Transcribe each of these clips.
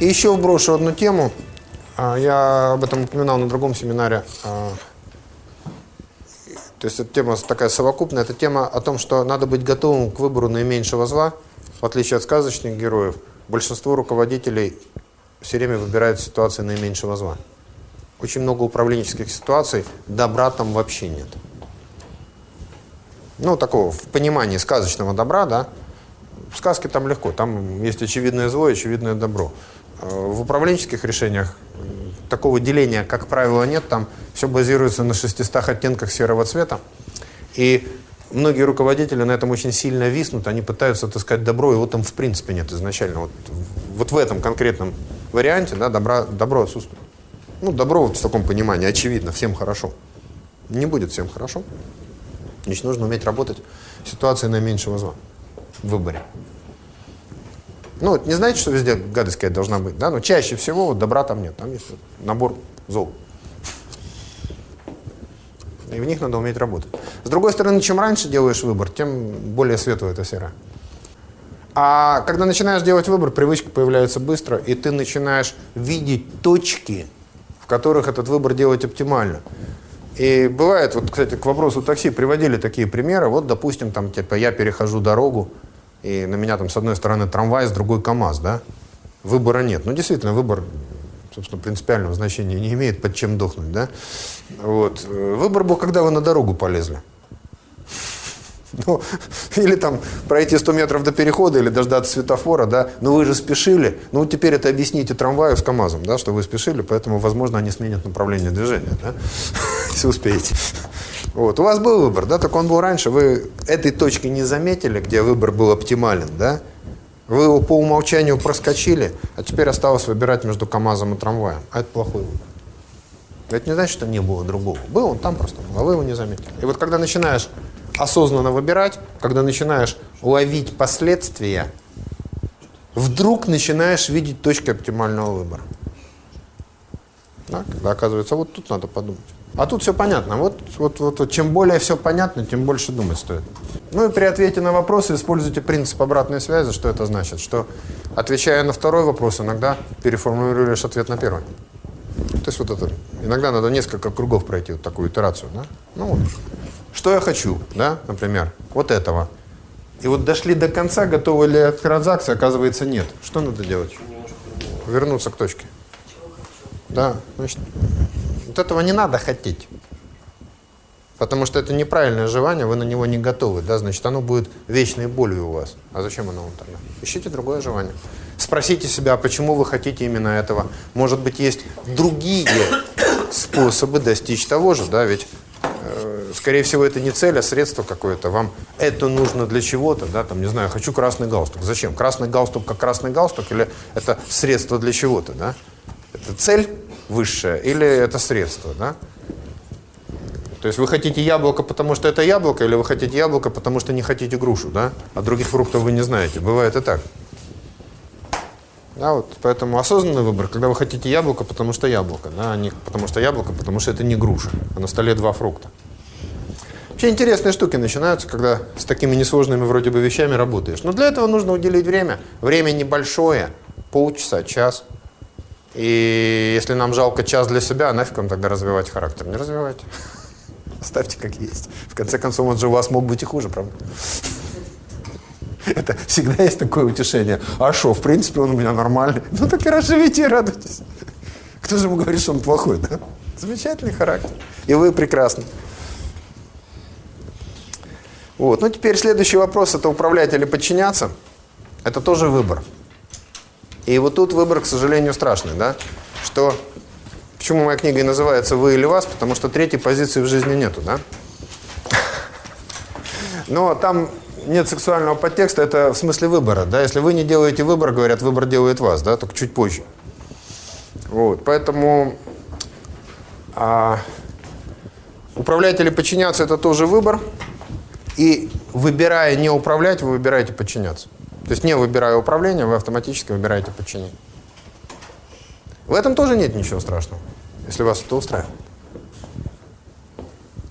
И еще вброшу одну тему. А, Я об этом упоминал на другом семинаре. А, То есть эта тема такая совокупная. Это тема о том, что надо быть готовым к выбору наименьшего зла. В отличие от сказочных героев, большинство руководителей все время выбирают ситуации наименьшего зла. Очень много управленческих ситуаций, добра там вообще нет. Ну, такого, в понимании сказочного добра, да, в сказке там легко, там есть очевидное зло и очевидное добро. Э, В управленческих решениях м, такого деления, как правило, нет, там все базируется на 600 оттенках серого цвета. И многие руководители на этом очень сильно виснут, они пытаются отыскать добро, его там в принципе нет изначально. Вот, вот в этом конкретном варианте да, добра, добро отсутствует. Ну, добро вот в таком понимании, очевидно, всем хорошо. Не будет всем хорошо. Значит, нужно уметь работать в ситуации наименьшего зла в выборе. Ну, это не значит, что везде гадость какая должна быть, да, но чаще всего вот добра там нет, там есть набор зол. И в них надо уметь работать. С другой стороны, чем раньше делаешь выбор, тем более светлая эта сера. А когда начинаешь делать выбор, привычка появляется быстро, и ты начинаешь видеть точки, в которых этот выбор делать оптимально. И бывает, вот, кстати, к вопросу такси приводили такие примеры. Вот, допустим, там, типа, я перехожу дорогу, и на меня там с одной стороны трамвай, с другой КАМАЗ, да? Выбора нет. Ну, действительно, выбор, собственно, принципиального значения не имеет, под чем дохнуть, да? Вот. Выбор был, когда вы на дорогу полезли. Ну, или там пройти 100 метров до перехода, или дождаться светофора, да, но вы же спешили. Ну, теперь это объясните трамваю с КАМАЗом, да, что вы спешили, поэтому, возможно, они сменят направление движения, да, если успеете. Вот, у вас был выбор, да, так он был раньше, вы этой точки не заметили, где выбор был оптимален, да, вы его по умолчанию проскочили, а теперь осталось выбирать между КАМАЗом и трамваем, а это плохой выбор. Это не значит, что не было другого. Был он там просто а вы его не заметили. И вот когда начинаешь осознанно выбирать, когда начинаешь ловить последствия, вдруг начинаешь видеть точки оптимального выбора. Да, когда оказывается, вот тут надо подумать. А тут все понятно. Вот, вот, вот, вот чем более все понятно, тем больше думать стоит. Ну и при ответе на вопросы используйте принцип обратной связи. Что это значит? Что, отвечая на второй вопрос, иногда переформулируешь ответ на первый. То есть вот это, иногда надо несколько кругов пройти, вот такую итерацию, да? Ну вот, что я хочу, да, например, вот этого. И вот дошли до конца, готовы ли от транзакции, оказывается, нет. Что надо делать? Вернуться к точке. Да, значит, вот этого не надо хотеть. Потому что это неправильное желание, вы на него не готовы, да, значит, оно будет вечной болью у вас. А зачем оно вам тогда? Ищите другое желание. Спросите себя, а почему вы хотите именно этого. Может быть, есть другие способы достичь того же, да, ведь, э, скорее всего, это не цель, а средство какое-то. Вам это нужно для чего-то, да, там, не знаю, хочу красный галстук. Зачем? Красный галстук как красный галстук или это средство для чего-то, да? Это цель высшая или это средство, да? То есть вы хотите яблоко, потому что это яблоко, или вы хотите яблоко, потому что не хотите грушу, да? А других фруктов вы не знаете. Бывает и так. Да, вот, поэтому осознанный выбор, когда вы хотите яблоко, потому что яблоко, да, а не потому что яблоко, потому что это не груша, а на столе два фрукта. Вообще интересные штуки начинаются, когда с такими несложными вроде бы вещами работаешь. Но для этого нужно уделить время. Время небольшое, полчаса, час. И если нам жалко час для себя, нафиг вам тогда развивать характер? Не развивайте. Оставьте как есть. В конце концов, он же у вас мог быть и хуже, правда? Это всегда есть такое утешение. А что, в принципе, он у меня нормальный. Ну так и разживите и радуйтесь. Кто же ему говорит, что он плохой, да? Замечательный характер. И вы прекрасны. Вот. Ну теперь следующий вопрос, это управлять или подчиняться. Это тоже выбор. И вот тут выбор, к сожалению, страшный, да? Что, почему моя книга и называется «Вы или вас?» Потому что третьей позиции в жизни нету, да? Но там нет сексуального подтекста, это в смысле выбора, да? Если вы не делаете выбор, говорят, выбор делает вас, да? Только чуть позже. Вот, поэтому а, управлять или подчиняться – это тоже выбор. И выбирая не управлять, вы выбираете подчиняться. То есть не выбирая управление, вы автоматически выбираете подчинение. В этом тоже нет ничего страшного, если вас это устраивает.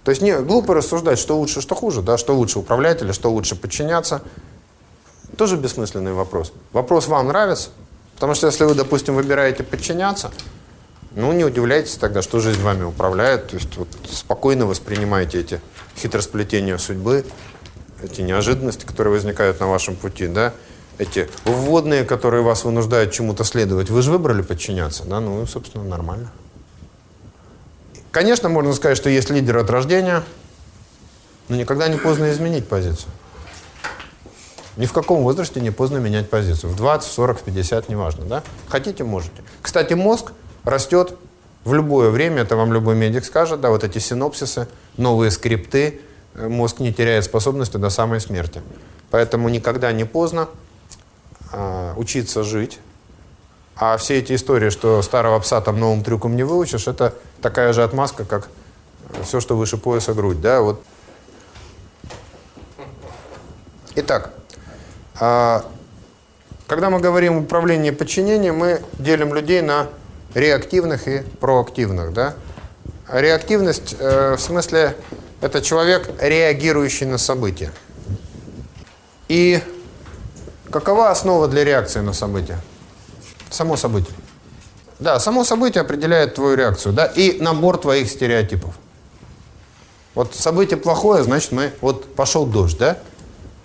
То есть не глупо рассуждать, что лучше, что хуже, да, что лучше управлять или что лучше подчиняться. Тоже бессмысленный вопрос. Вопрос вам нравится, Потому что если вы, допустим, выбираете подчиняться, ну, не удивляйтесь тогда, что жизнь вами управляет. То есть вот спокойно воспринимайте эти хитросплетения судьбы, эти неожиданности, которые возникают на вашем пути, да, эти вводные, которые вас вынуждают чему-то следовать. Вы же выбрали подчиняться, да, ну, собственно, нормально. Конечно, можно сказать, что есть лидер от рождения, но никогда не поздно изменить позицию. Ни в каком возрасте не поздно менять позицию. В 20, 40, 50, неважно, да? Хотите, можете. Кстати, мозг растет в любое время, это вам любой медик скажет, да, вот эти синопсисы, новые скрипты, э, мозг не теряет способности до самой смерти. Поэтому никогда не поздно учиться жить. А все эти истории, что старого пса там новым трюком не выучишь, это такая же отмазка, как все, что выше пояса грудь. Да? Вот. Итак, э, когда мы говорим управление подчинением, мы делим людей на реактивных и проактивных. Да? Реактивность э, в смысле это человек, реагирующий на события. И какова основа для реакции на события? Само событие. Да, само событие определяет твою реакцию, да, и набор твоих стереотипов. Вот событие плохое, значит мы, вот пошел дождь, да?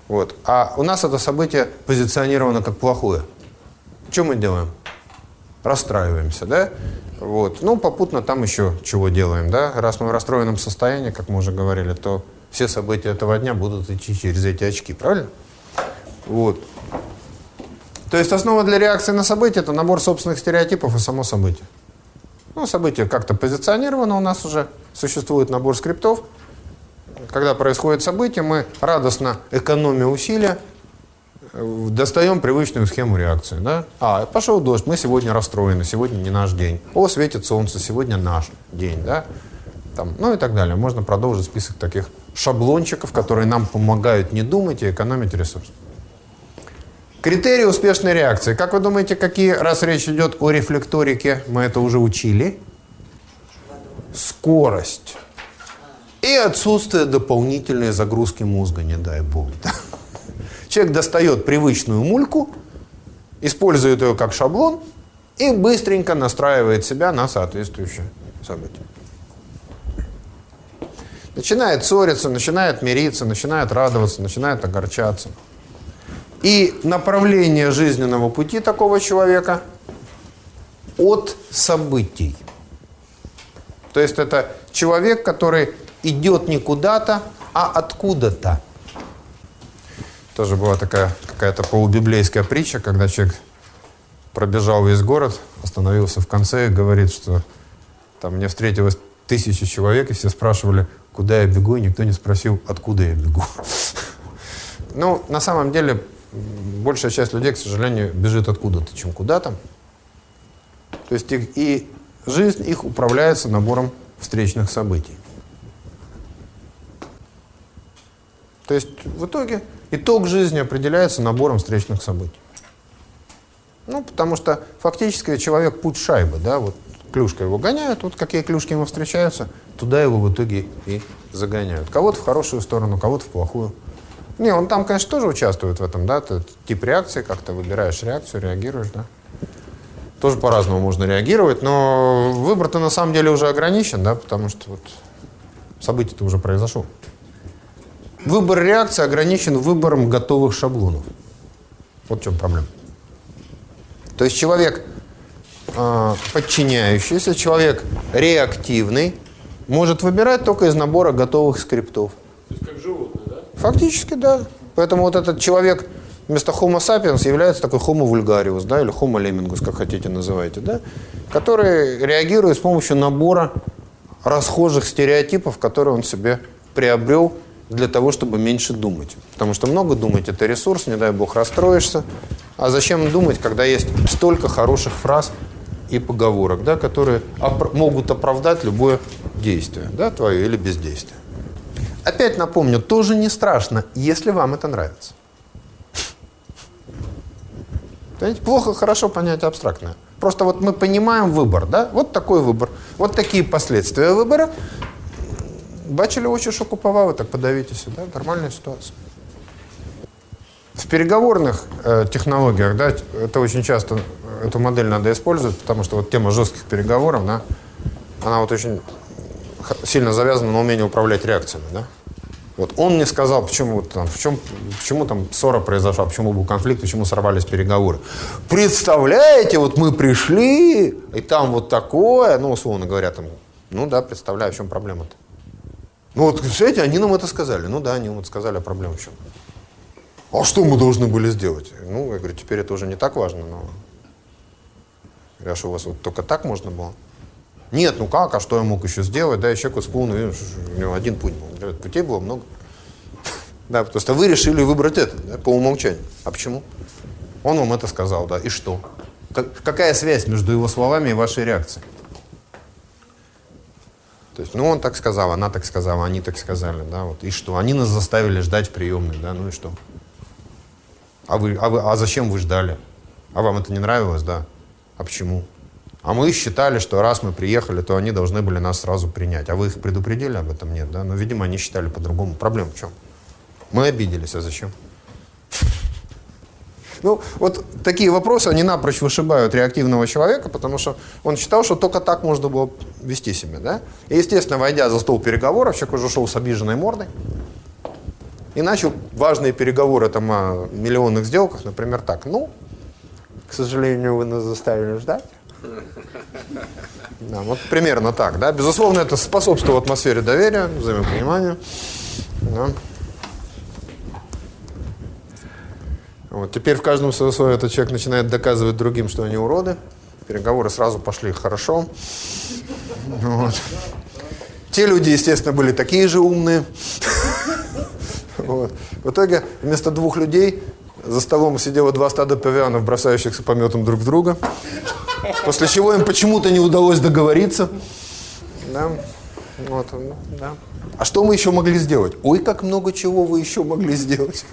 Вот. А у нас это событие позиционировано как плохое. Что мы делаем? расстраиваемся, да? Вот. Ну, попутно там еще чего делаем, да? Раз мы в расстроенном состоянии, как мы уже говорили, то все события этого дня будут идти через эти очки, правильно? Вот. То есть основа для реакции на события – это набор собственных стереотипов и само событие. Ну, событие как-то позиционировано у нас уже, существует набор скриптов. Когда происходит событие, мы радостно, экономя усилия, достаем привычную схему реакции. Да? А, пошел дождь, мы сегодня расстроены, сегодня не наш день. О, светит солнце, сегодня наш день. Да? Там, ну и так далее. Можно продолжить список таких шаблончиков, которые нам помогают не думать и экономить ресурс. Критерии успешной реакции. Как вы думаете, какие, раз речь идет о рефлекторике, мы это уже учили? Скорость. И отсутствие дополнительной загрузки мозга, не дай бог. Человек достает привычную мульку, использует ее как шаблон и быстренько настраивает себя на соответствующее событие. Начинает ссориться, начинает мириться, начинает радоваться, начинает огорчаться. И направление жизненного пути такого человека от событий. То есть это человек, который идет не куда-то, а откуда-то. Тоже была такая какая-то полубиблейская притча, когда человек пробежал весь город, остановился в конце и говорит, что там мне встретилось тысячи человек, и все спрашивали, куда я бегу, и никто не спросил, откуда я бегу. Ну, на самом деле, большая часть людей, к сожалению, бежит откуда-то, чем куда-то. То есть их, и жизнь их управляется набором встречных событий. То есть в итоге Итог жизни определяется набором встречных событий. Ну, потому что фактически человек путь шайбы, да, вот клюшка его гоняют, вот какие клюшки ему встречаются, туда его в итоге и загоняют. Кого-то в хорошую сторону, кого-то в плохую. Не, он там, конечно, тоже участвует в этом, да, ты, тип реакции, как то выбираешь реакцию, реагируешь, да. Тоже по-разному можно реагировать, но выбор-то на самом деле уже ограничен, да, потому что вот событие-то уже произошло. Выбор реакции ограничен выбором готовых шаблонов. Вот в чем проблема. То есть человек э, подчиняющийся, человек реактивный, может выбирать только из набора готовых скриптов. То есть как животное, да? Фактически, да. Поэтому вот этот человек вместо Homo sapiens является такой Homo vulgarius, да, или Homo lemmingus, как хотите называйте, да, который реагирует с помощью набора расхожих стереотипов, которые он себе приобрел для того, чтобы меньше думать. Потому что много думать – это ресурс, не дай бог расстроишься. А зачем думать, когда есть столько хороших фраз и поговорок, да, которые опр могут оправдать любое действие, да, твое или бездействие. Опять напомню, тоже не страшно, если вам это нравится. Понимаете, плохо, хорошо понятие абстрактное. Просто вот мы понимаем выбор, да? Вот такой выбор. Вот такие последствия выбора. Бачили очі, що купували, так подавитесь, да? нормальная ситуация. В переговорных э, технологиях, да, это очень часто эту модель надо использовать, потому что вот тема жестких переговоров, да, она вот очень сильно завязана на умении управлять реакциями, да. Вот он мне сказал, почему, там, в чем, почему там ссора произошла, почему был конфликт, почему сорвались переговоры. Представляете, вот мы пришли, и там вот такое, ну, условно говоря, там, ну да, представляю, в чем проблема-то. Ну вот, представляете, они нам это сказали. Ну да, они нам это сказали, а проблема в чем? А что мы должны были сделать? Ну, я говорю, теперь это уже не так важно, но... Я что, у вас вот только так можно было? Нет, ну как, а что я мог еще сделать? Да, еще Куцпун, у него один путь был. Путей было много. Да, просто вы решили выбрать это, да, по умолчанию. А почему? Он вам это сказал, да, и что? Какая связь между его словами и вашей реакцией? То есть, ну, он так сказал, она так сказала, они так сказали, да, вот, и что? Они нас заставили ждать в приемной, да, ну и что? А вы, а вы, а зачем вы ждали? А вам это не нравилось, да? А почему? А мы считали, что раз мы приехали, то они должны были нас сразу принять. А вы их предупредили об этом? Нет, да? Но, видимо, они считали по-другому. Проблема в чем? Мы обиделись, а зачем? Ну, вот такие вопросы, они напрочь вышибают реактивного человека, потому что он считал, что только так можно было вести себя, да? И, естественно, войдя за стол переговоров, человек уже шел с обиженной мордой и начал важные переговоры там о миллионных сделках, например, так. Ну, к сожалению, вы нас заставили ждать. Да, вот примерно так, да. Безусловно, это способствовало атмосфере доверия, взаимопонимания. Да. Вот. Теперь в каждом ССО этот человек начинает доказывать другим, что они уроды. Переговоры сразу пошли хорошо. Вот. Те люди, естественно, были такие же умные. Вот. В итоге вместо двух людей за столом сидело два стада павианов, бросающихся пометом друг в друга. После чего им почему-то не удалось договориться. Да. Вот, да. А что мы еще могли сделать? Ой, как много чего вы еще могли сделать.